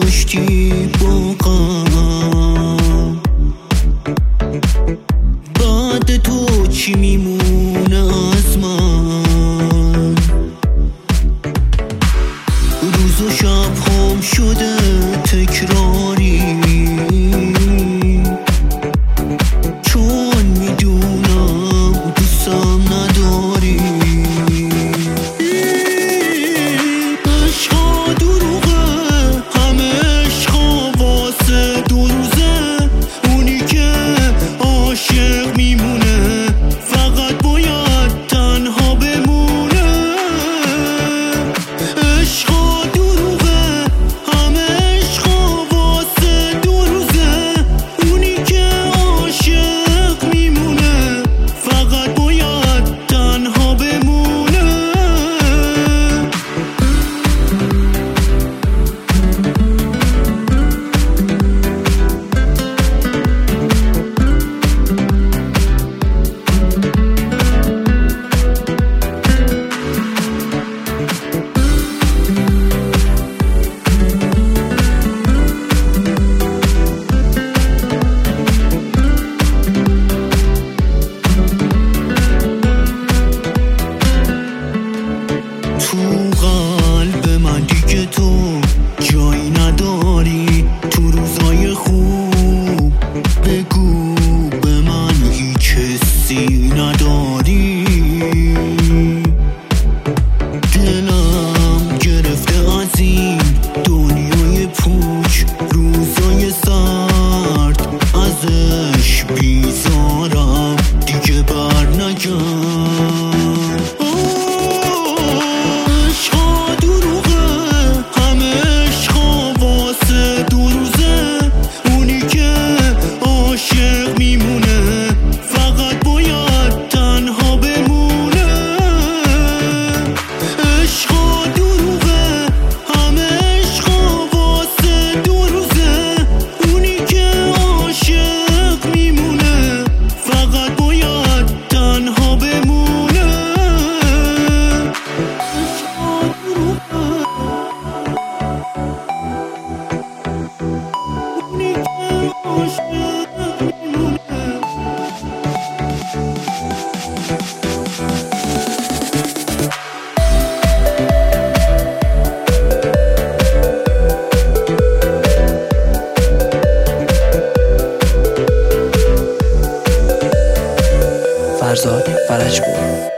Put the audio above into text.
داشتی با بعد تو چی میمونه از من؟ روز و شب هم شده تکراری. فرزاد فرجپور